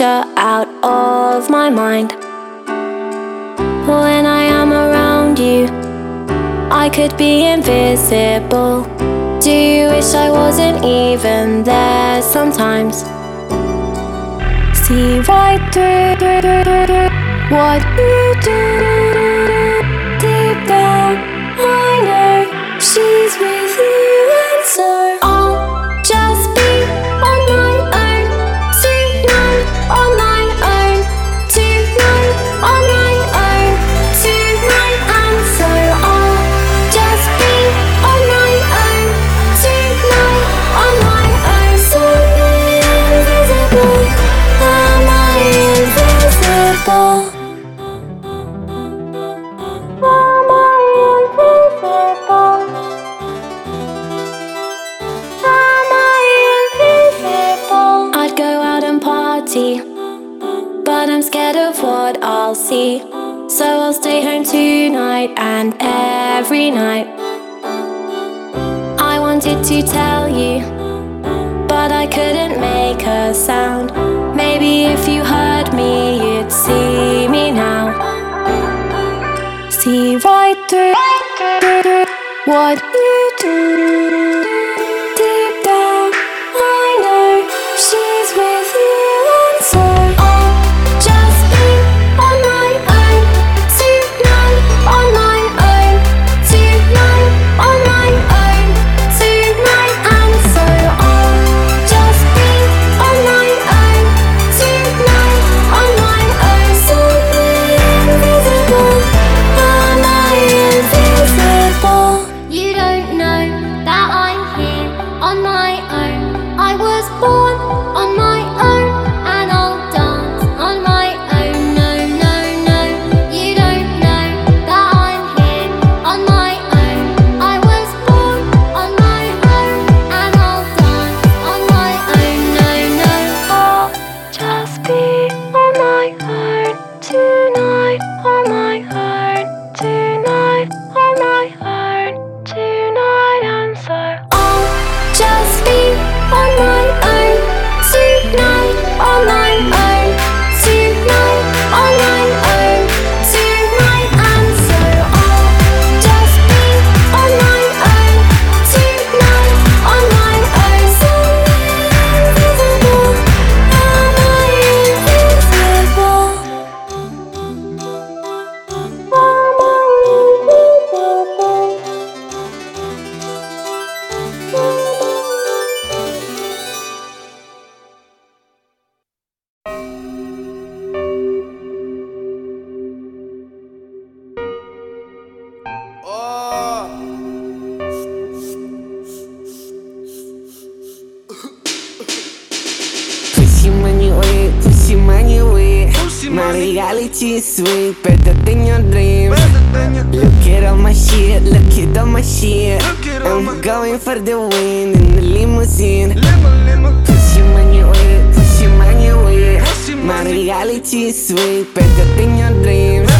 picture out of my mind. When I am around you, I could be invisible. Do you wish I wasn't even there sometimes? See right through what you do. Deep down, I know she's with you, and so I'll stay home tonight and every night. I wanted to tell you, but I couldn't make a sound. Maybe if you heard me, you'd see me now. See right through what you do. Pussy money wet. My reality sweet, better than your dreams. Look at all my shit, look at all my shit. I'm going for the win in the limousine. Pussy money wet, pussy money wet. My reality sweet, better than your dreams.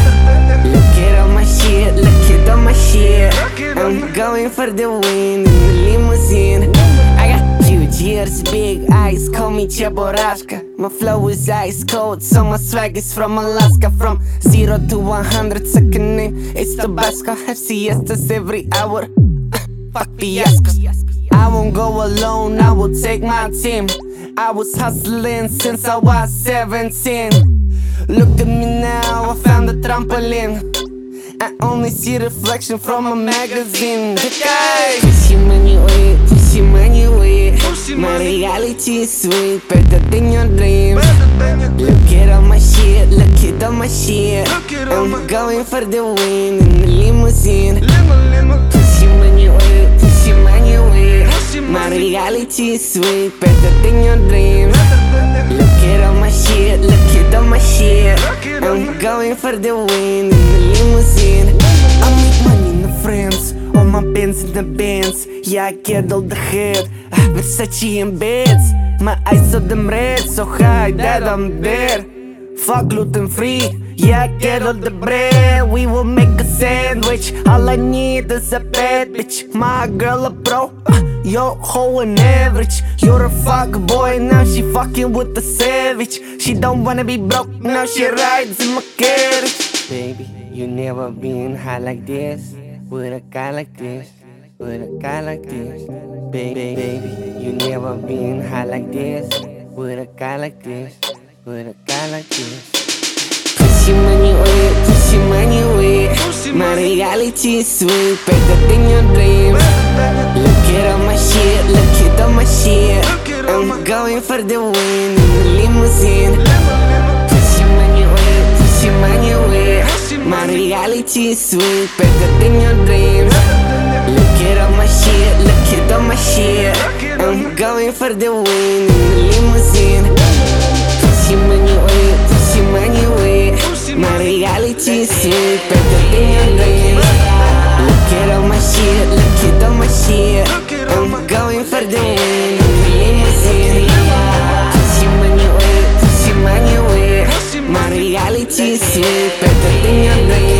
Look at all my shit, look at all my shit. I'm going for the win in the limousine. I got huge ears, big eyes, call me Cheburashka. My flow is ice cold, so my swag is from Alaska. From zero to 100 second name, it's Tabasco. Have siestas every hour. Fuck fiascos. I won't go alone, I will take my team. I was hustling since I was 17. Look at me now, I found a trampoline. I only see reflection from a magazine. Okay. Pussy money wet, pussy money wet. My reality is sweet, better than your dreams. Look at all my shit, look at all my shit. I'm going for the win in the limousine. Pussy money wet, pussy money wet. My reality is sweet, better than your dreams. Look at all my shit, look at all my shit. I'm going for the win in the limousine. I make money in the friends, all my pins in the bands. Yeah, I get all the head. Versace and beds. My eyes saw them red, so high that I'm dead. Fuck gluten free, Yeah, I get all the bread, we will make a sandwich. All I need is a bad bitch. My girl a pro, yo hoe an average. You're a fuck boy, now she fucking with the savage. She don't wanna be broke, now she rides in my carriage. Baby, you never been high like this, with a guy like this. With a guy like this, baby, baby, you never been high like this. With a guy like this, with a guy like this. Pussy money wet, pussy money wet. My reality is sweet, better than your dreams. Look at all my shit, look at all my shit. I'm going for the win in the limousine. Pussy money wet, pussy money wet. My reality is sweet, better than your dreams. Look at all my shit, look at all my shit. I'm going for the win in the limousine. Pussy money wet, pussy money wet. My reality is sweet, better than your dreams. Look at all my shit, look at all my shit. I'm going for the win reality is sweet, better than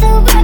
so.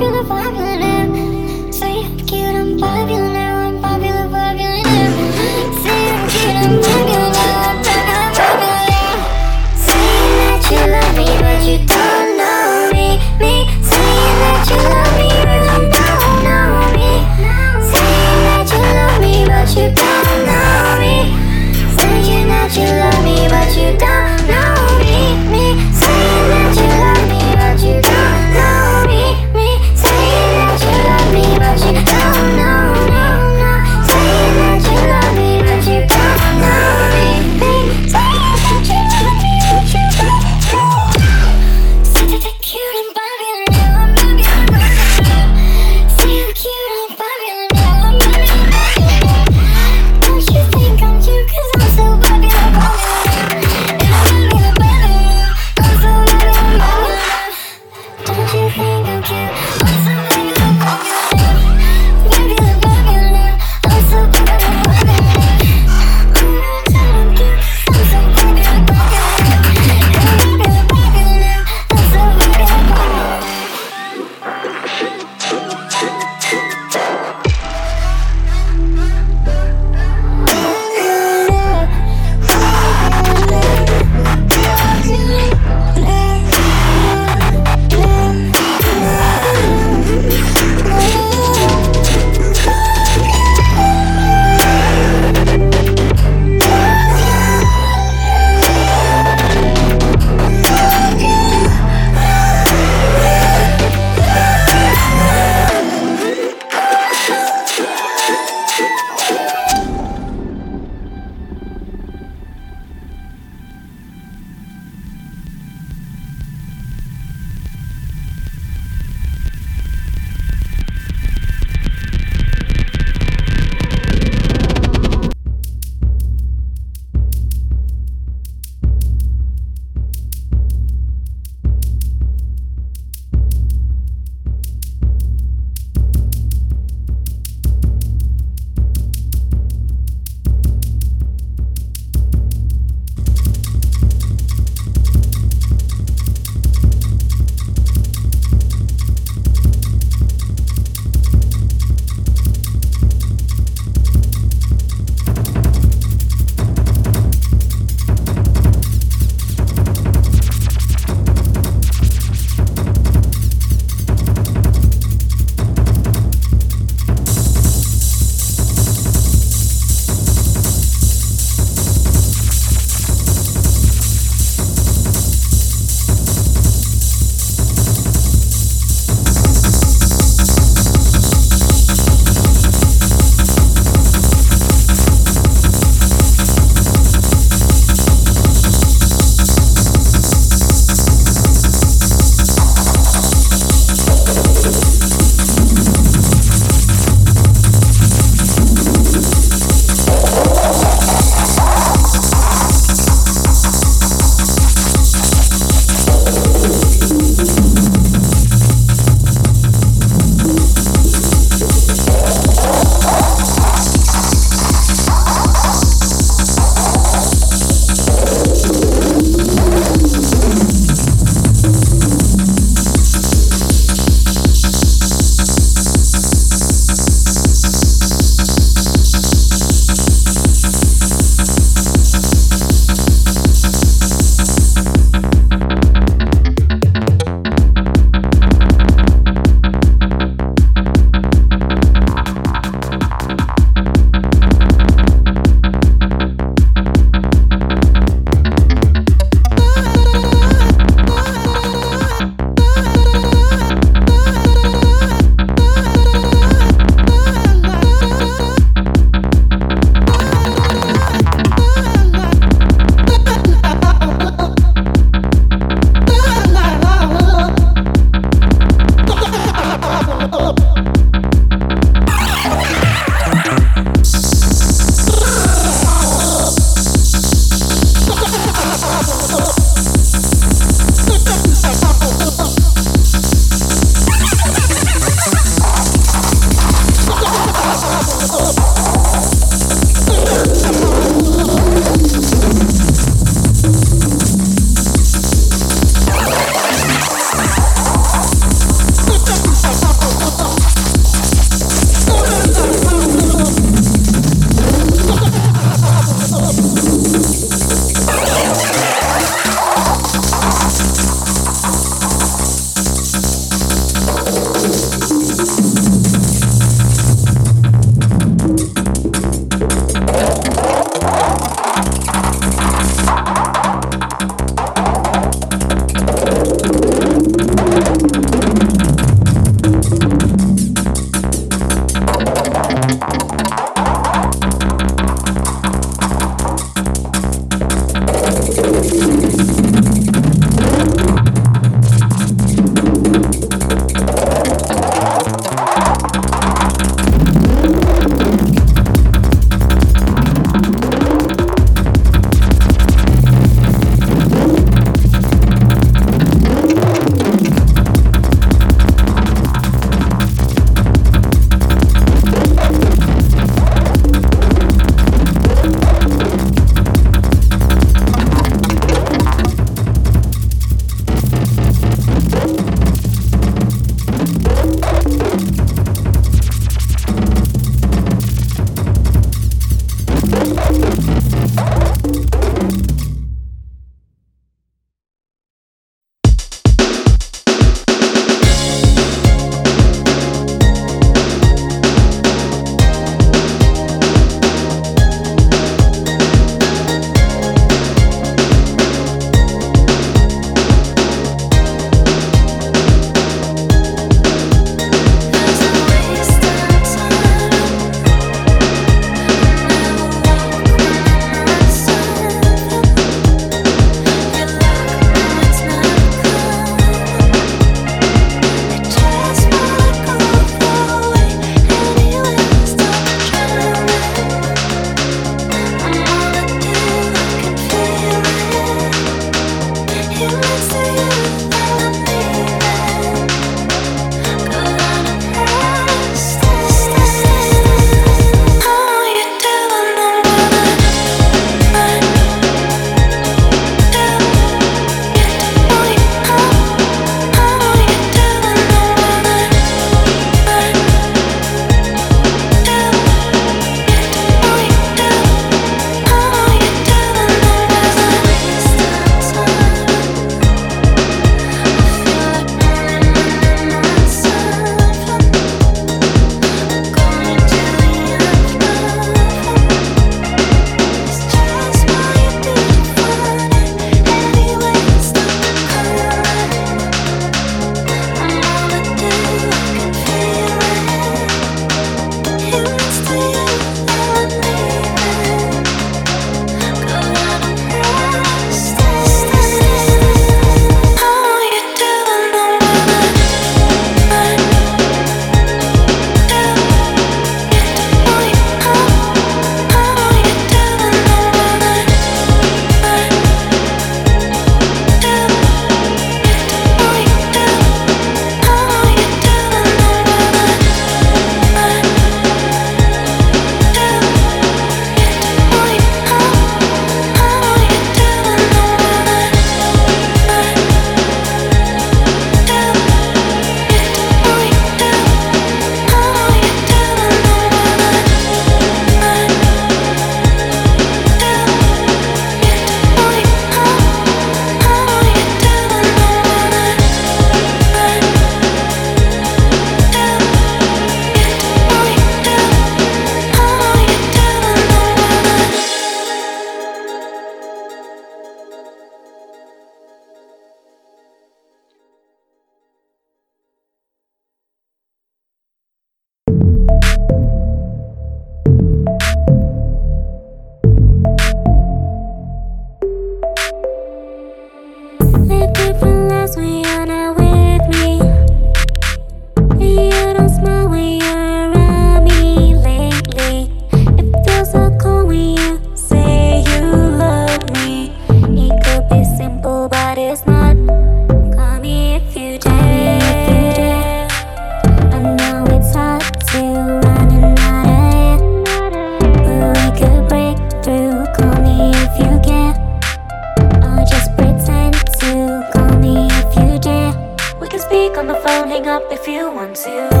If you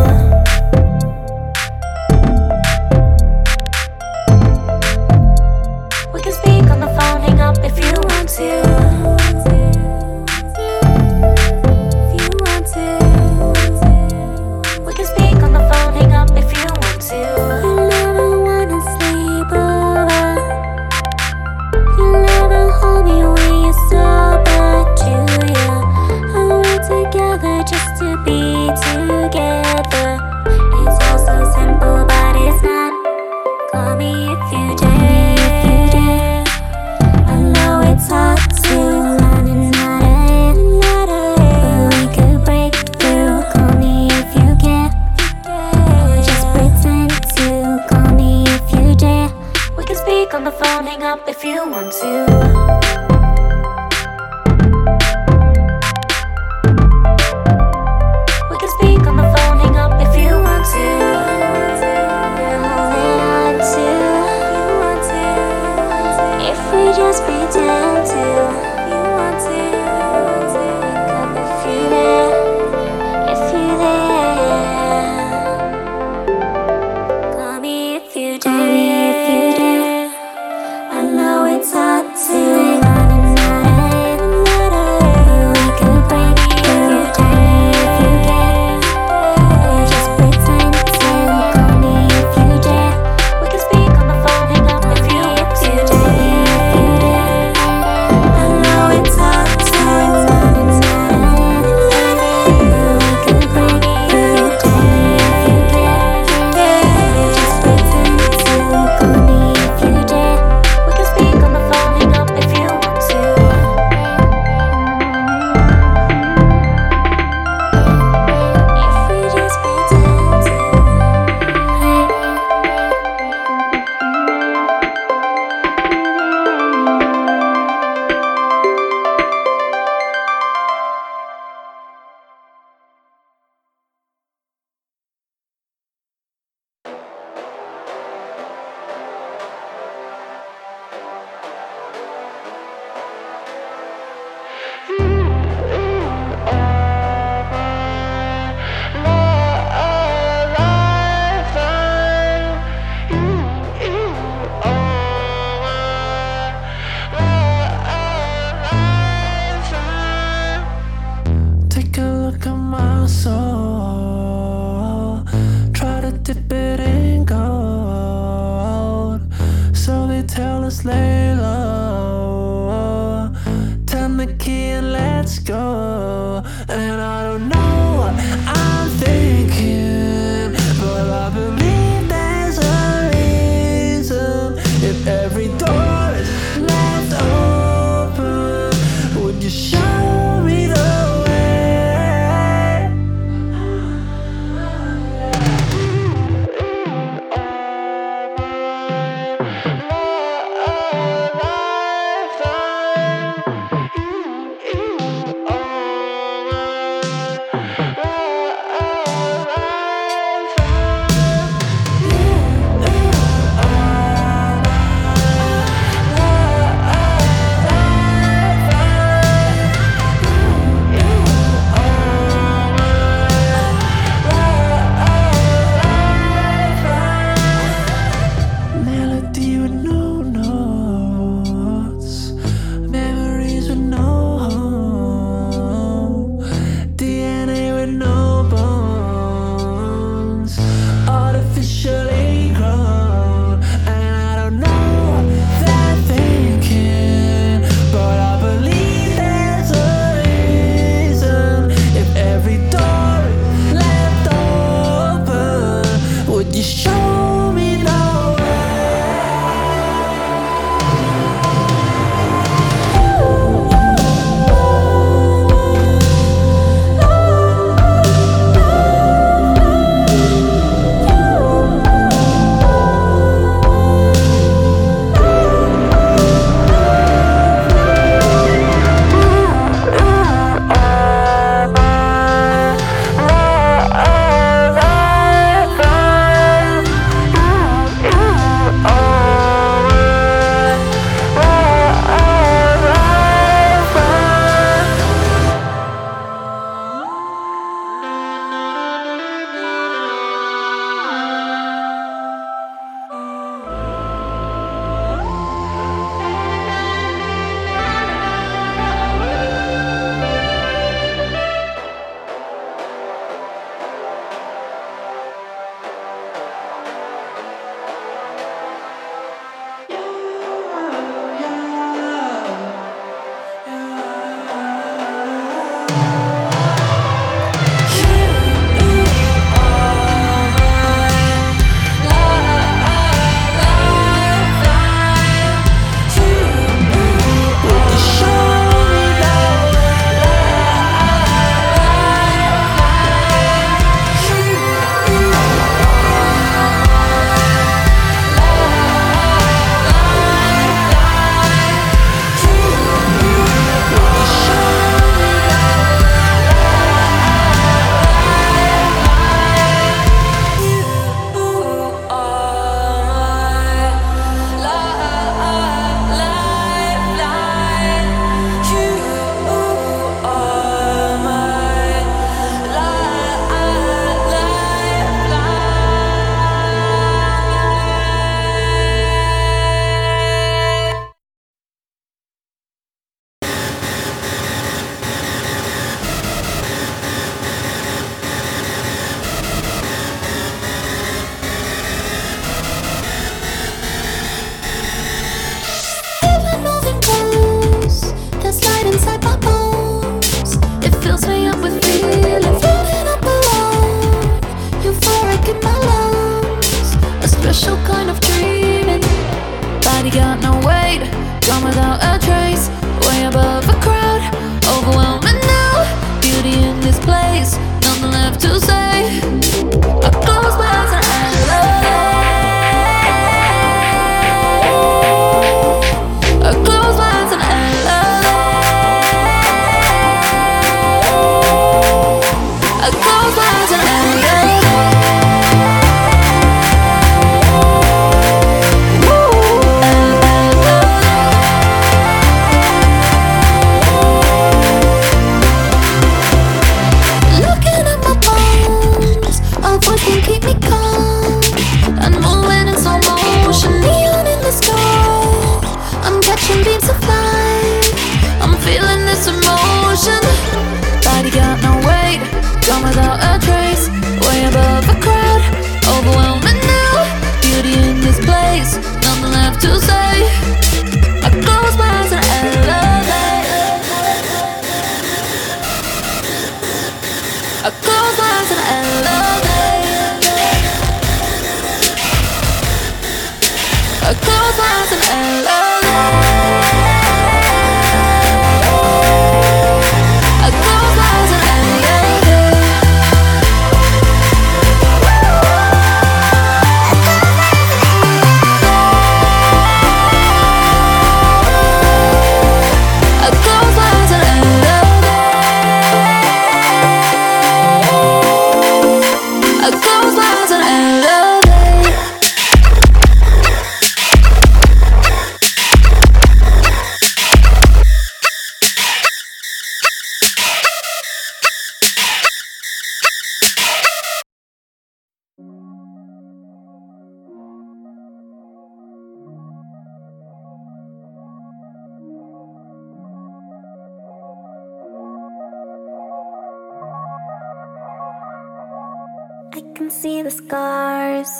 the scars,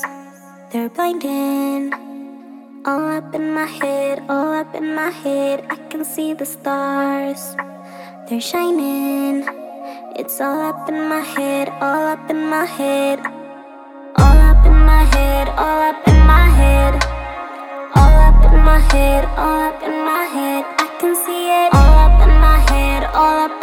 they're blinding. All up in my head, all up in my head, I can see the stars, they're shining. It's all up in my head, all up in my head, all up in my head, all up in my head, all up in my head, all up in my head, I can see it all up in my head, all up.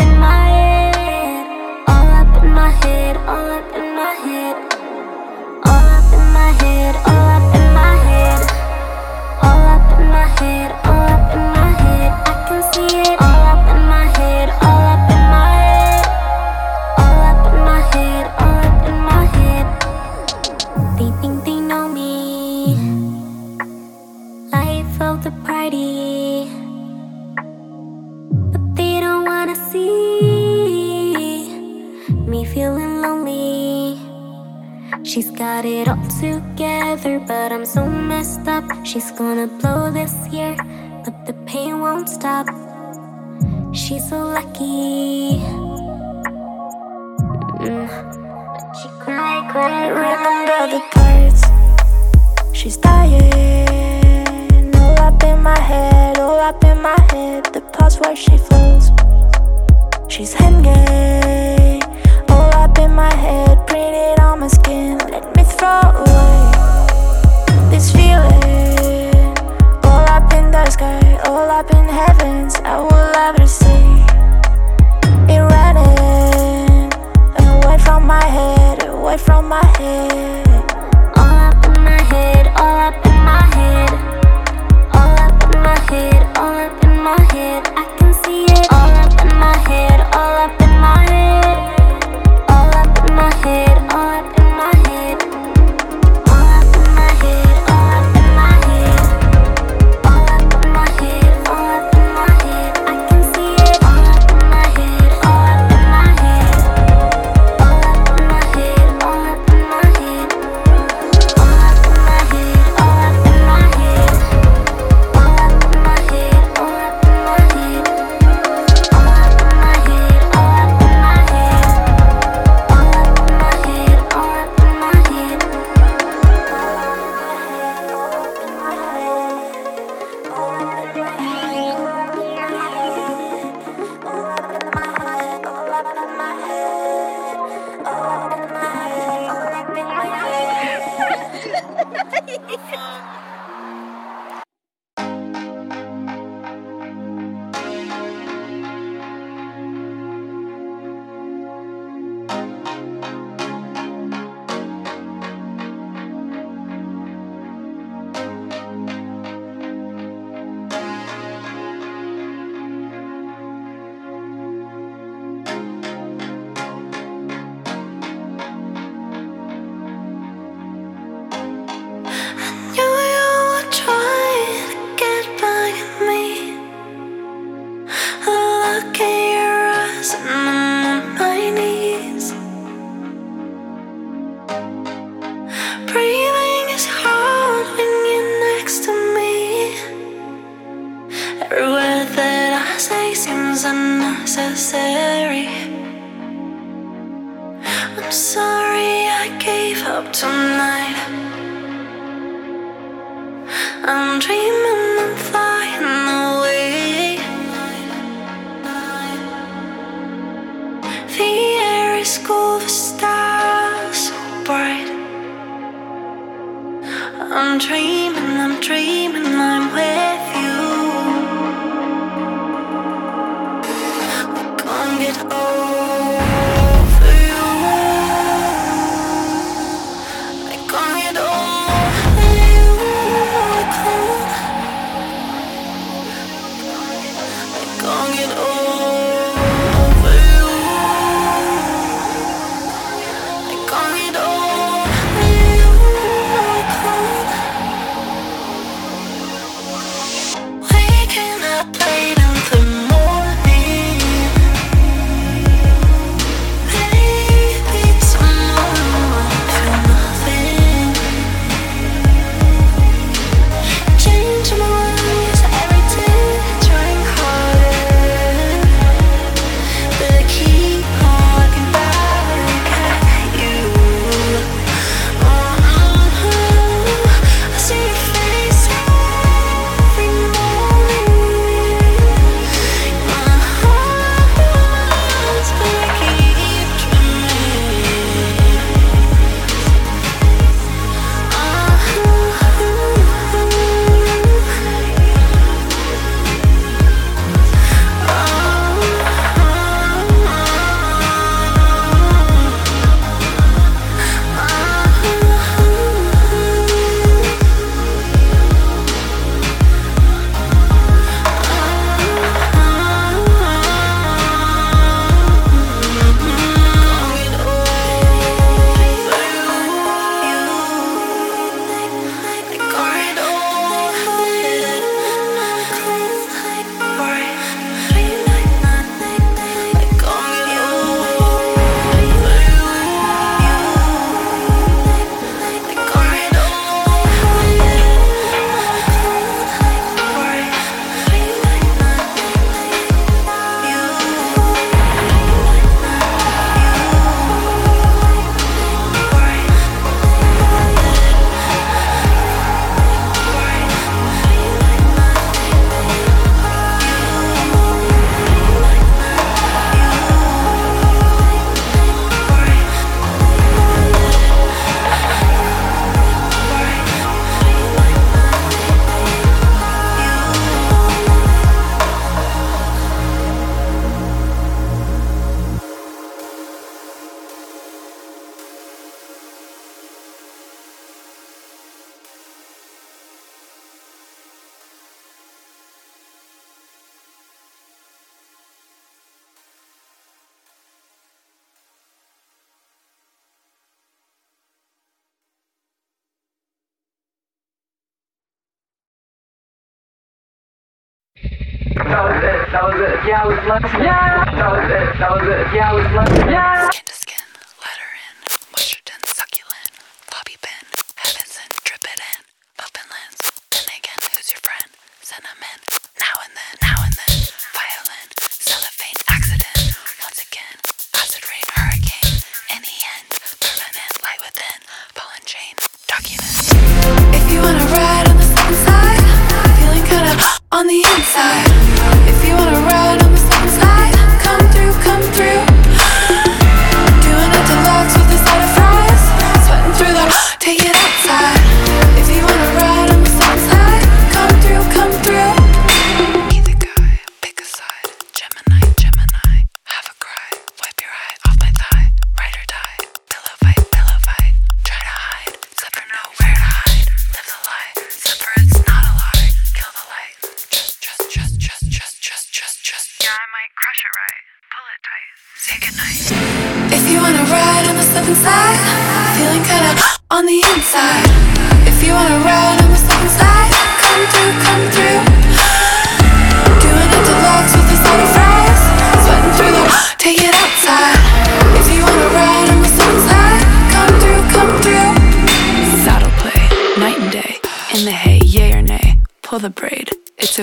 She's got it all together, but I'm so messed up. She's gonna blow this year, but the pain won't stop. She's so lucky. Mm. But she cry, cry, remember the parts. She's dying. All up in my head, all up in my head. The parts where she falls. She's hanging. All up in my head, pretty my skin. Let me throw away this feeling. All up in the sky, all up in heavens. I will ever see it running away from my head, away from my head. Tonight.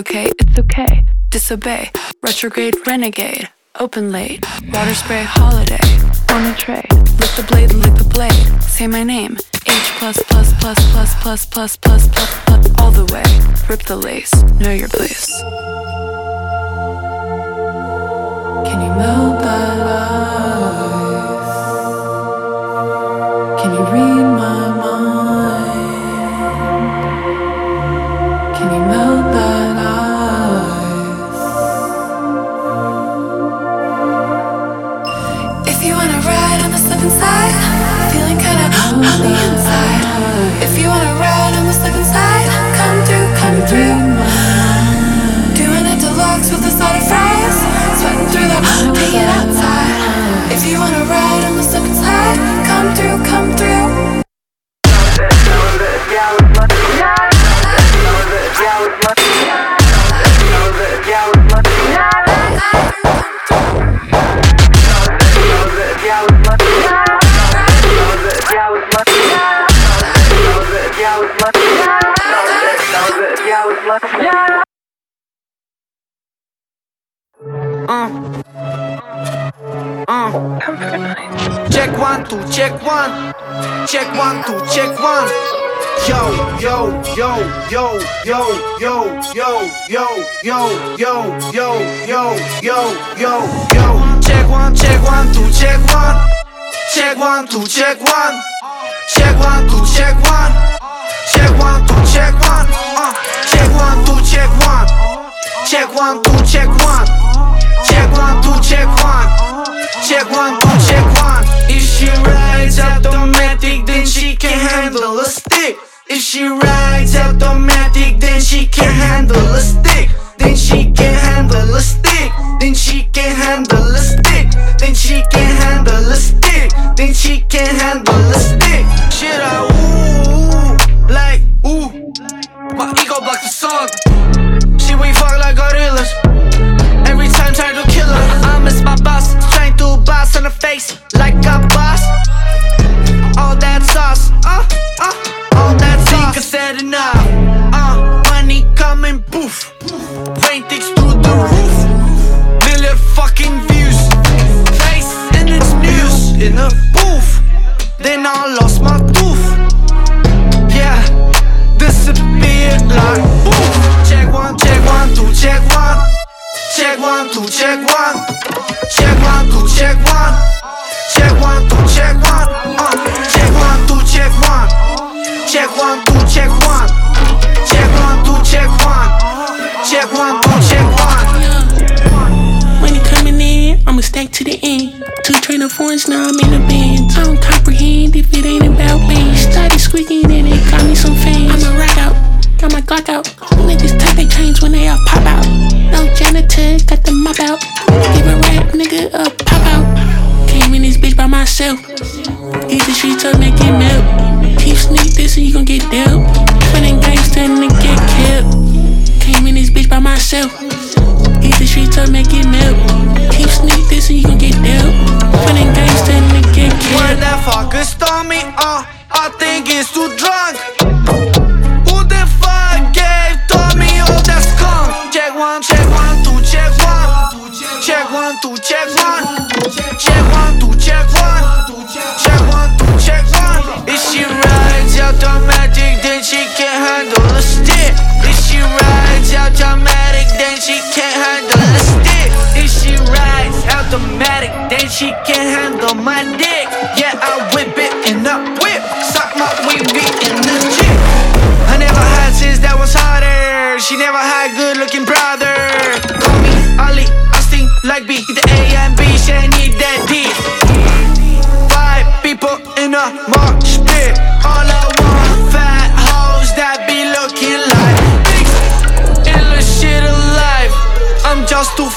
Okay, it's okay. Disobey. Retrograde, renegade. Open late. Water spray, holiday. on a tray. Lick the blade, lick the blade. Say my name. H plus plus plus plus plus plus plus plus plus all the way. Rip the lace. Know your place. Can you melt that ice? Can you read my Check one, two, check one. Check one, two, check one. Yo, yo, yo, yo, yo, yo, yo, yo, yo, yo, yo, yo, yo, yo, yo. Check one, check one, two, check one. Check one, two, check one. Check one, two, check one. Check one, two, check one. Uh, check one, two, check one. Check one, two, check one. Check one, two, check one. Check one, two, check one. If she rides automatic, then she can handle a stick. If she rides automatic, then she can handle a stick. Then she can handle a stick. Then she can handle a stick. Then she can handle a stick. Then she can handle a stick. Shit, I ooh, like ooh. My ego blocked the song. On the face like a boss. All that sauce, uh, uh, all that sauce. Think I said enough, uh, money coming, poof. Ratings through the roof. Million fucking views. Face in its news, in a booth. Then I lost my tooth. Yeah, disappeared like poof. Check one, check one, two, check one. Check one, two, check one. Check one, two, check one. Check one, two, check one. Uh, check one, two, check one. Check one, two, check one. Check one, two, check one. Check one, two, check one. Money coming in, I'ma stack to the end. Two trainer foreigns, now I'm in the bins. I don't comprehend if it ain't about me. Started squeaking and it got me some fans. I'ma ride out, got my Glock out. Niggas tuck their chains when they all pop out. No janitor, got the mop out. Give a rap nigga a pop out. Came in this bitch by myself. Hit the streets up, make it melt. Keep sneak this and you gon' get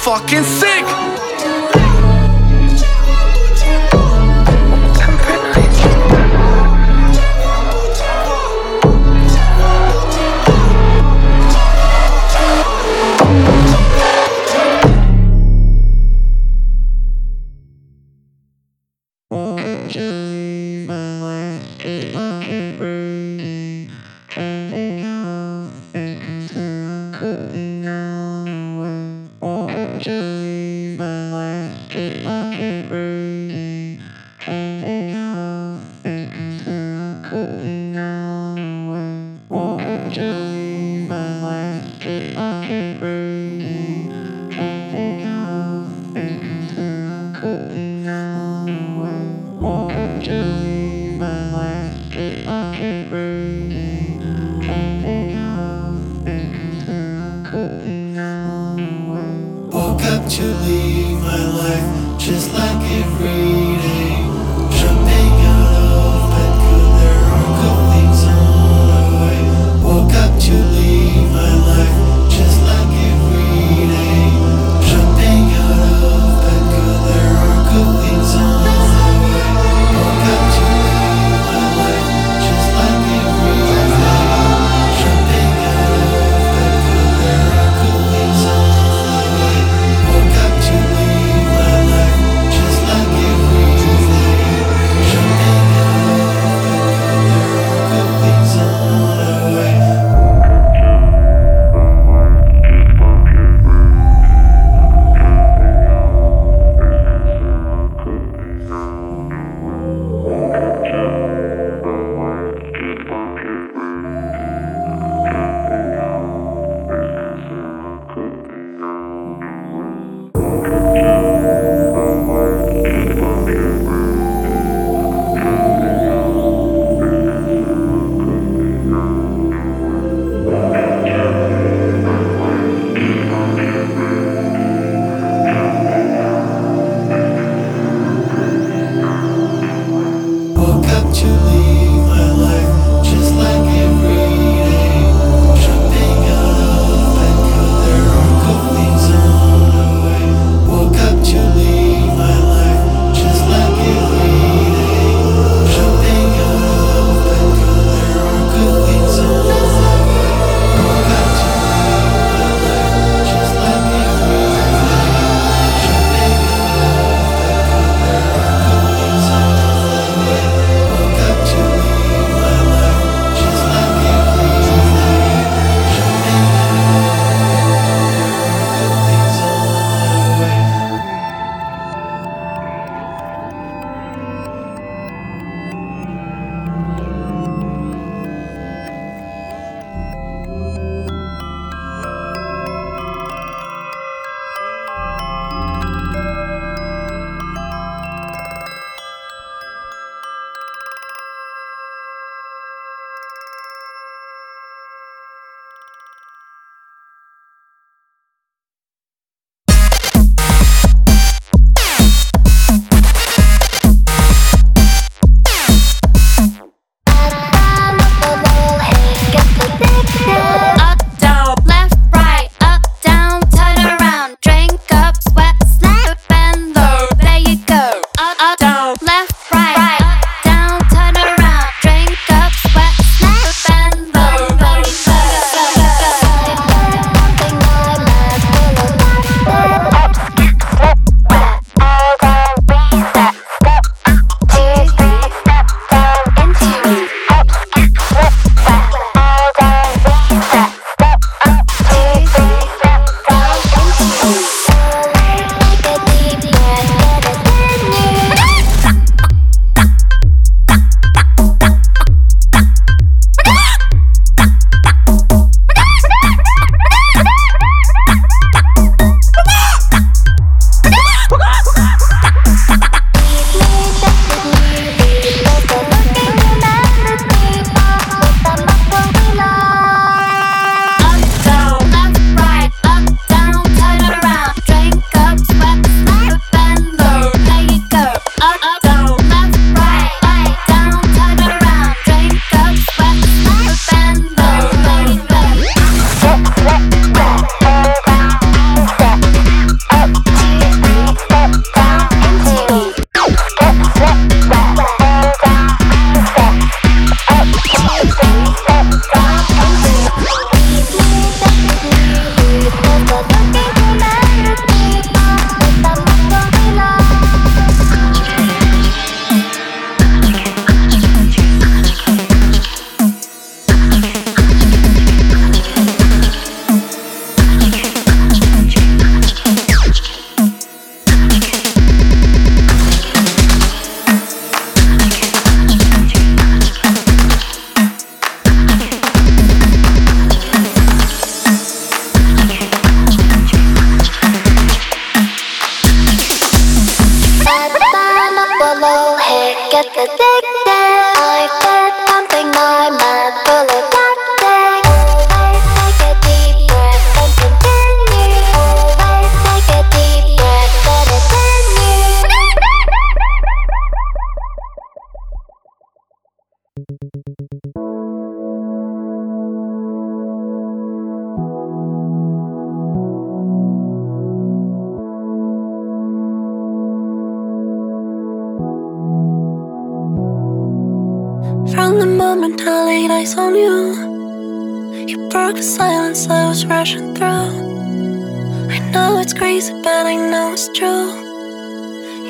fucking my life just like every day. rushing through. I know it's crazy, but I know it's true.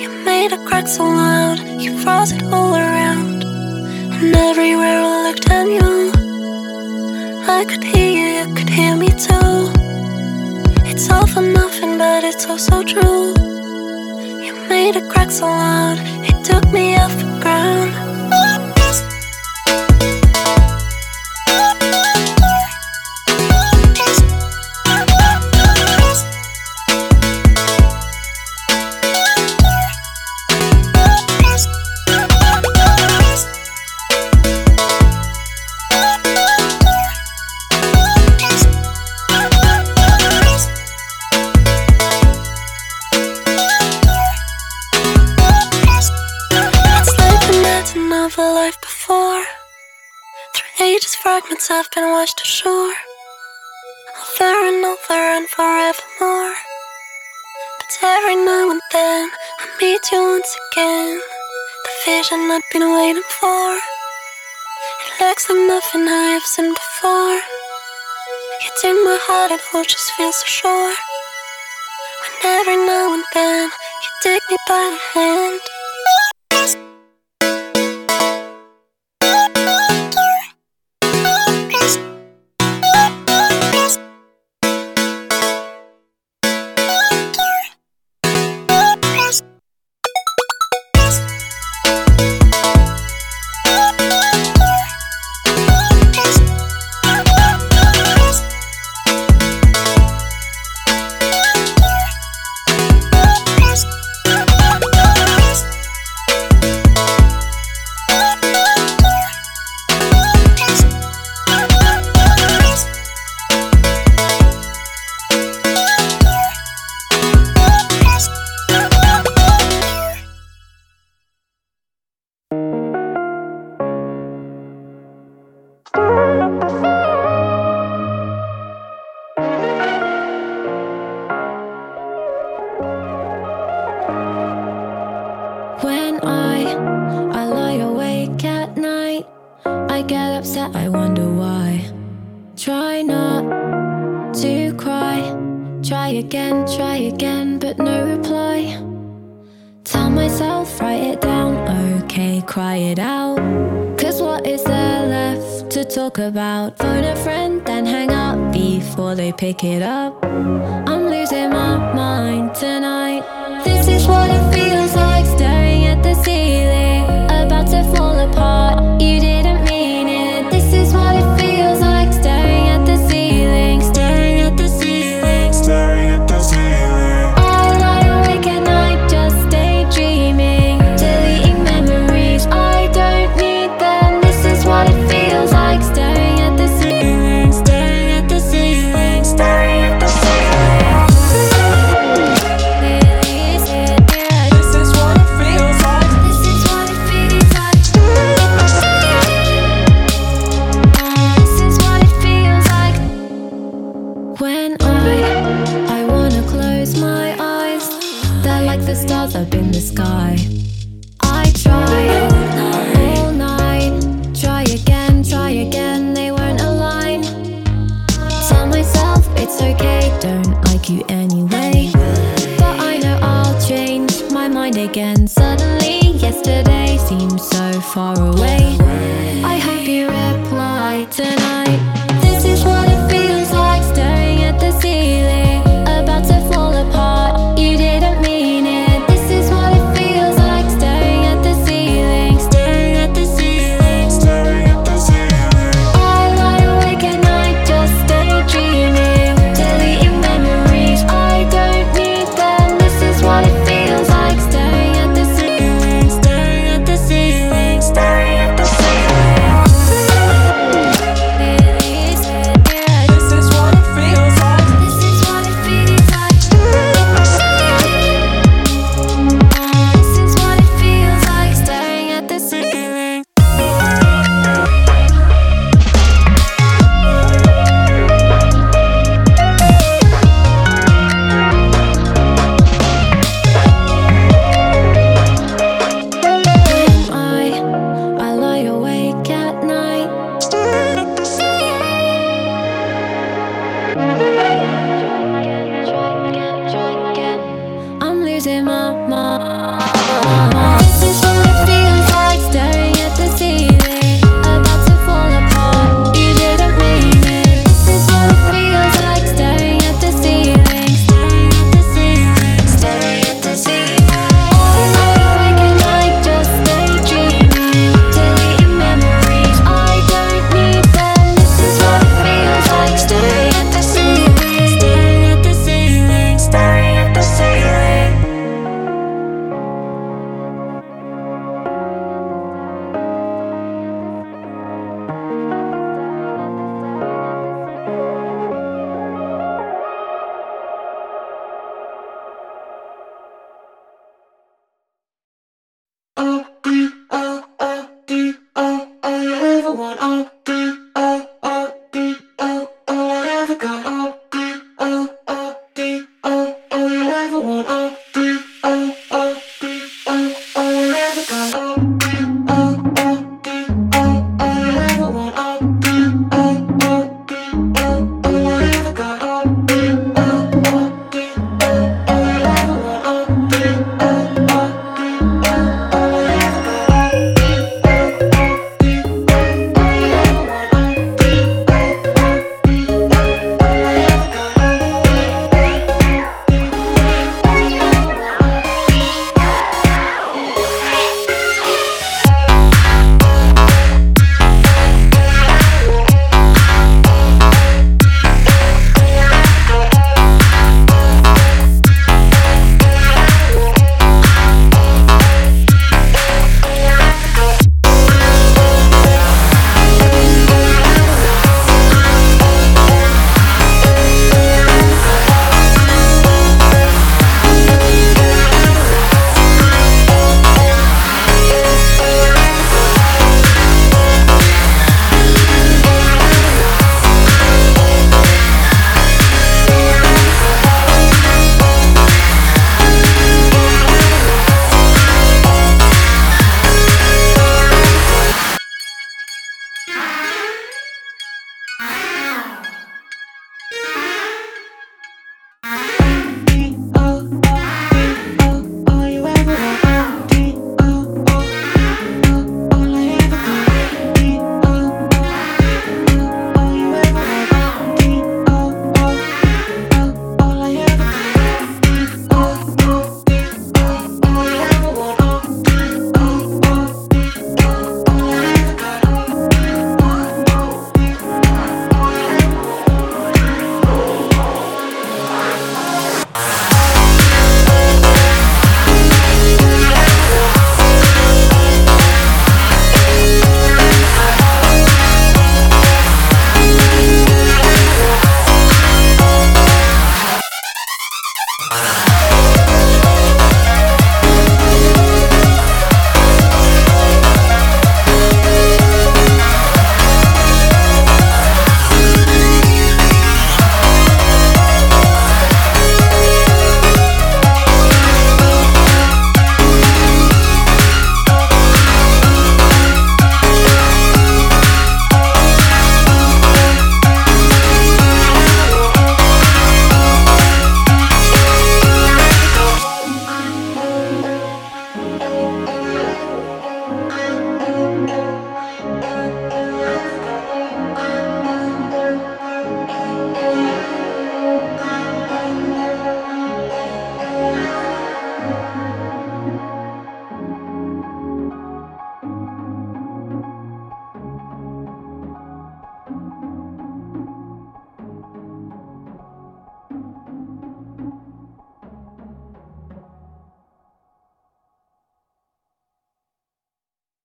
You made a crack so loud, you froze it all around. And everywhere I looked at you, I could hear you, you could hear me too. It's all for nothing, but it's all so true. You made a crack so loud, it took me off the ground. Just fragments have been washed ashore, over and over and forevermore. But every now and then I meet you once again, the vision I've been waiting for. It looks like nothing I have seen before. It's in my heart, it all just feels so sure. When every now and then you take me by the hand.